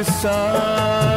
sa